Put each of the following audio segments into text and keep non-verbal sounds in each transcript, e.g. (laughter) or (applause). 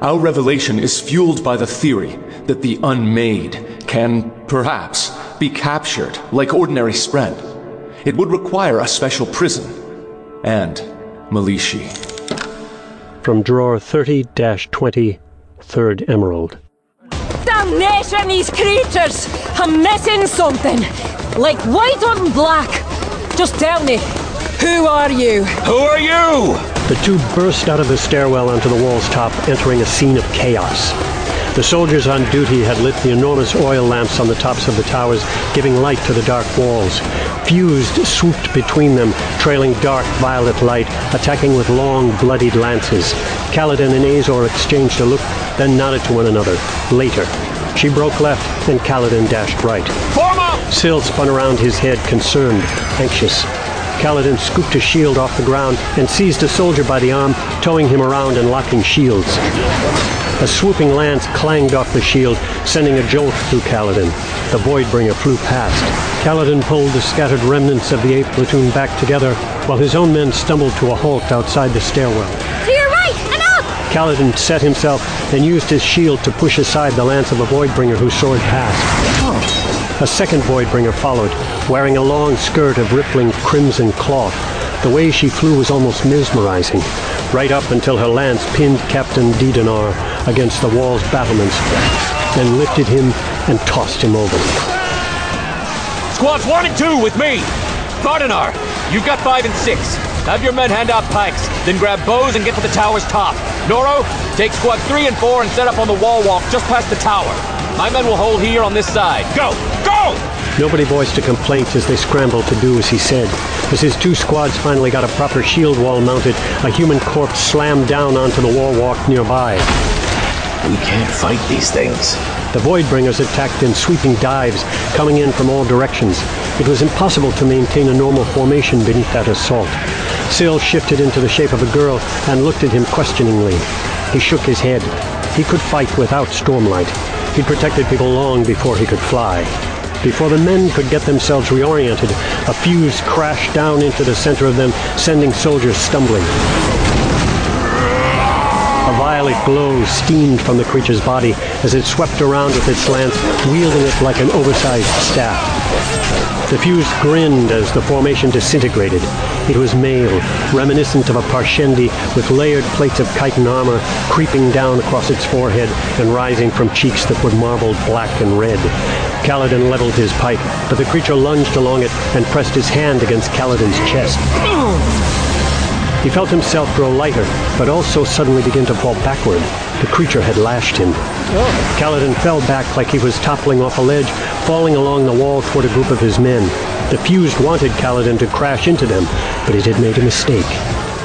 Our revelation is fueled by the theory that the unmade can, perhaps, be captured like ordinary spren. It would require a special prison and Melishi. From drawer 30 20, third emerald. Damnation, these creatures! I'm missing something! Like white on black! Just tell me, who are you? Who are you? The two burst out of the stairwell onto the wall's top, entering a scene of chaos. The soldiers on duty had lit the enormous oil lamps on the tops of the towers, giving light to the dark walls. Fused swooped between them, trailing dark violet light, attacking with long, bloodied lances. Kaladin and Azure exchanged a look, then nodded to one another. Later, she broke left, and Kaladin dashed right. Form up! Syl spun around his head, concerned, anxious. Kaladin scooped his shield off the ground and seized a soldier by the arm, towing him around and locking shields. A swooping lance clanged off the shield, sending a jolt through Kaladin. The Voidbringer flew past. Kaladin pulled the scattered remnants of the 8th platoon back together, while his own men stumbled to a halt outside the stairwell. To your right and up! Kaladin set himself and used his shield to push aside the lance of a Voidbringer who soared past. A second Voidbringer followed, wearing a long skirt of rippling crimson cloth. The way she flew was almost mesmerizing, right up until her lance pinned Captain Didanar against the wall's battlements, then lifted him and tossed him over. Squads 1 and 2 with me! Vardanar, you've got 5 and 6. Have your men hand out pikes, then grab bows and get to the tower's top. Noro, take squad 3 and 4 and set up on the wall walk just past the tower. My men will hold here on this side. Go! Go! Nobody voiced a complaint as they scrambled to do as he said. As his two squads finally got a proper shield wall mounted, a human corpse slammed down onto the wall walk nearby. We can't fight these things. The Voidbringers attacked in sweeping dives, coming in from all directions. It was impossible to maintain a normal formation beneath that assault. Syl shifted into the shape of a girl and looked at him questioningly. He shook his head. He could fight without Stormlight. He'd protected people long before he could fly. Before the men could get themselves reoriented, a fuse crashed down into the center of them, sending soldiers stumbling. Violet glow steamed from the creature's body as it swept around with its lance, wielding it like an oversized staff. The fuse grinned as the formation disintegrated. It was male, reminiscent of a Parshendi with layered plates of chitin armor creeping down across its forehead and rising from cheeks that were marbled black and red. Kaladin leveled his pike, but the creature lunged along it and pressed his hand against Kaladin's chest. He felt himself grow lighter, but also suddenly begin to fall backward. The creature had lashed him. Kaladin fell back like he was toppling off a ledge, falling along the wall toward a group of his men. The fused wanted Kaladin to crash into them, but it had made a mistake.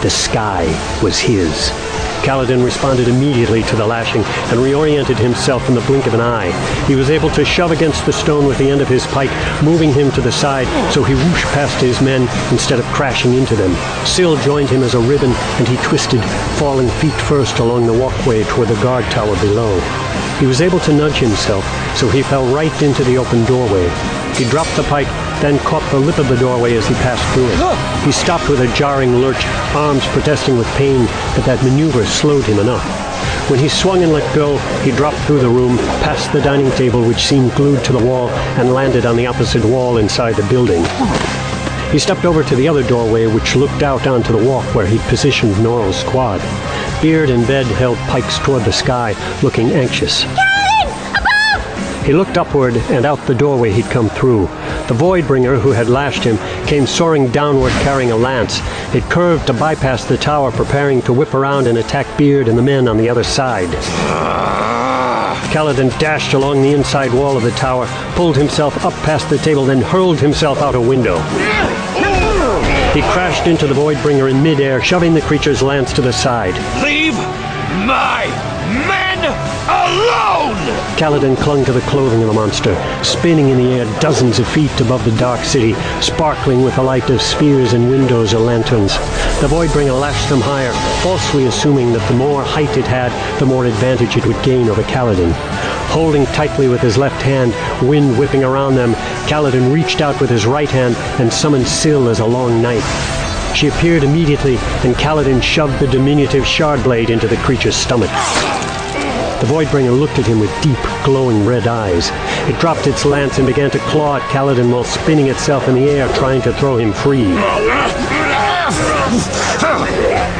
The sky was his. Kaladin responded immediately to the lashing and reoriented himself in the blink of an eye. He was able to shove against the stone with the end of his pike, moving him to the side, so he whooshed past his men instead of crashing into them. Syl joined him as a ribbon, and he twisted, falling feet first along the walkway toward the guard tower below. He was able to nudge himself, so he fell right into the open doorway. He dropped the pike, then caught the lip of the doorway as he passed through it. He stopped with a jarring lurch, arms protesting with pain, but that maneuver slowed him enough. When he swung and let go, he dropped through the room, past the dining table which seemed glued to the wall, and landed on the opposite wall inside the building. He stepped over to the other doorway which looked out onto the walk where he'd positioned Norrell's squad. Beard and Ved held pikes toward the sky, looking anxious. He looked upward and out the doorway he'd come through. The Voidbringer, who had lashed him, came soaring downward carrying a lance. It curved to bypass the tower, preparing to whip around and attack Beard and the men on the other side. Kaladin dashed along the inside wall of the tower, pulled himself up past the table, then hurled himself out a window. He crashed into the Voidbringer in midair, shoving the creature's lance to the side. Leave my men alone! Kaladin clung to the clothing of the monster, spinning in the air dozens of feet above the dark city, sparkling with the light of spheres and windows or lanterns. The Voidbringer lashed them higher, falsely assuming that the more height it had, the more advantage it would gain over Kaladin. Holding tightly with his left hand, wind whipping around them, Kaladin reached out with his right hand and summoned Syl as a long knife. She appeared immediately, and Kaladin shoved the diminutive shard blade into the creature's stomach. The Voidbringer looked at him with deep, glowing red eyes. It dropped its lance and began to claw at Kaladin while spinning itself in the air, trying to throw him free.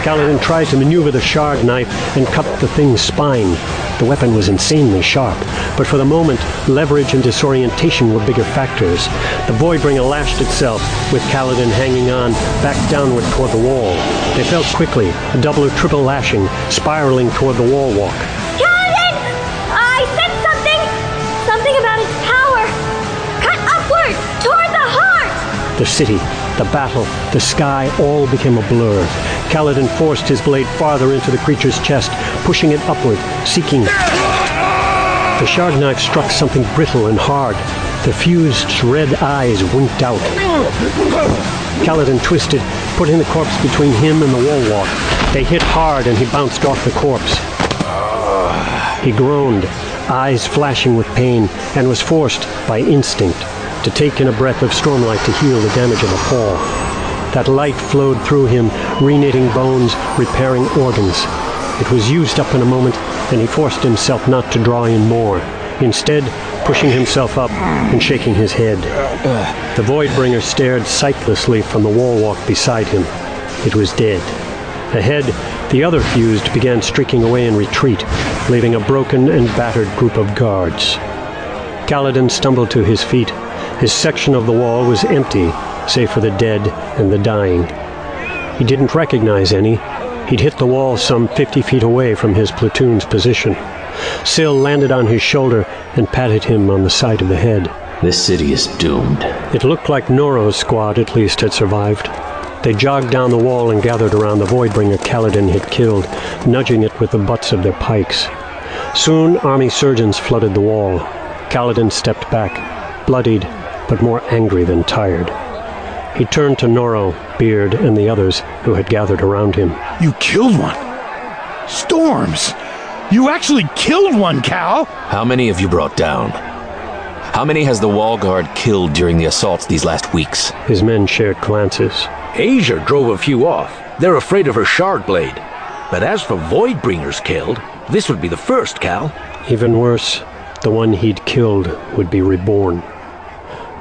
Kaladin tried to maneuver the shard knife and cut the thing's spine. The weapon was insanely sharp, but for the moment, leverage and disorientation were bigger factors. The Voidbringer lashed itself, with Kaladin hanging on, back downward toward the wall. They fell quickly, a double or triple lashing, spiraling toward the wall walk. Kaladin! I said something! Something about its power! Cut upward! Toward the heart! The city, the battle, the sky all became a blur. Kaladin forced his blade farther into the creature's chest, pushing it upward, seeking. The shard knife struck something brittle and hard. The fused red eyes winked out. Kaladin twisted, putting the corpse between him and the wall walk. They hit hard and he bounced off the corpse. He groaned, eyes flashing with pain, and was forced, by instinct, to take in a breath of stormlight to heal the damage of the fall. That light flowed through him, reknitting bones, repairing organs. It was used up in a moment, and he forced himself not to draw in more, instead pushing himself up and shaking his head. The Voidbringer stared sightlessly from the wall walk beside him. It was dead. Ahead, the other fused began streaking away in retreat, leaving a broken and battered group of guards. Kaladin stumbled to his feet. His section of the wall was empty, save for the dead and the dying. He didn't recognize any. He'd hit the wall some 50 feet away from his platoon's position. Syl landed on his shoulder and patted him on the side of the head. This city is doomed. It looked like Noro's squad at least had survived. They jogged down the wall and gathered around the Voidbringer Kaladin had killed, nudging it with the butts of their pikes. Soon, army surgeons flooded the wall. Kaladin stepped back, bloodied, but more angry than tired. He turned to Noro, Beard, and the others who had gathered around him. You killed one. Storms. You actually killed one, Kal. How many have you brought down? How many has the wall guard killed during the assaults these last weeks? His men shared glances. Azure drove a few off. They're afraid of her shard blade. But as for Voidbringers killed, this would be the first, Kal. Even worse, the one he'd killed would be reborn.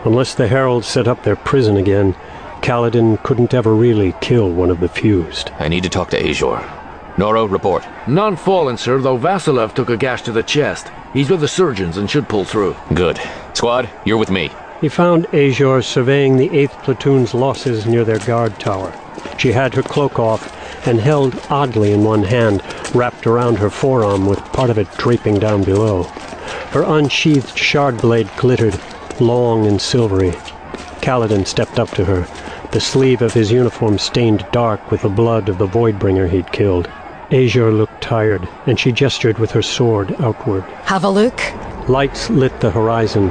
Unless the Heralds set up their prison again, Kaladin couldn't ever really kill one of the fused. I need to talk to Azure. Noro, report. None fallen, sir, though Vasilev took a gash to the chest. He's with the surgeons and should pull through. Good. Squad, you're with me. He found Azure surveying the 8th Platoon's losses near their guard tower. She had her cloak off and held oddly in one hand, wrapped around her forearm with part of it draping down below. Her unsheathed shard blade glittered, long and silvery. Kaladin stepped up to her, the sleeve of his uniform stained dark with the blood of the Voidbringer he'd killed. Azure looked tired, and she gestured with her sword outward. Have a look. Lights lit the horizon,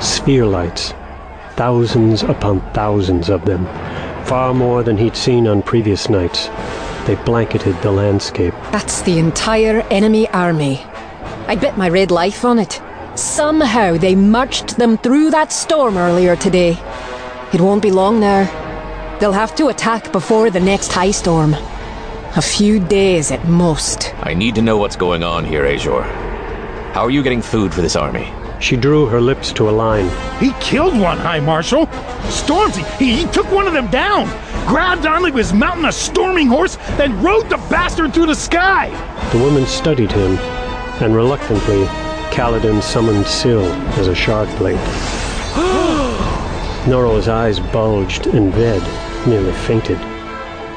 sphere lights, thousands upon thousands of them, far more than he'd seen on previous nights. They blanketed the landscape. That's the entire enemy army. I bet my red life on it. Somehow they marched them through that storm earlier today. It won't be long now. They'll have to attack before the next high storm. A few days at most. I need to know what's going on here, Azure. How are you getting food for this army? She drew her lips to a line. He killed one, High Marshal. Stormzy, he, he took one of them down. Grabbed on like he was mounting a storming horse, then rode the bastard through the sky. The woman studied him, and reluctantly, Kaladin summoned Syl as a shard blade. (gasps) Noro's eyes bulged, and Ved nearly fainted,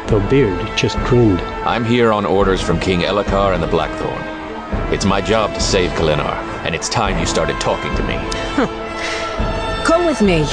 though Beard just grinned. I'm here on orders from King Elhokar and the Blackthorn. It's my job to save Kholinar, and it's time you started talking to me. Come with me.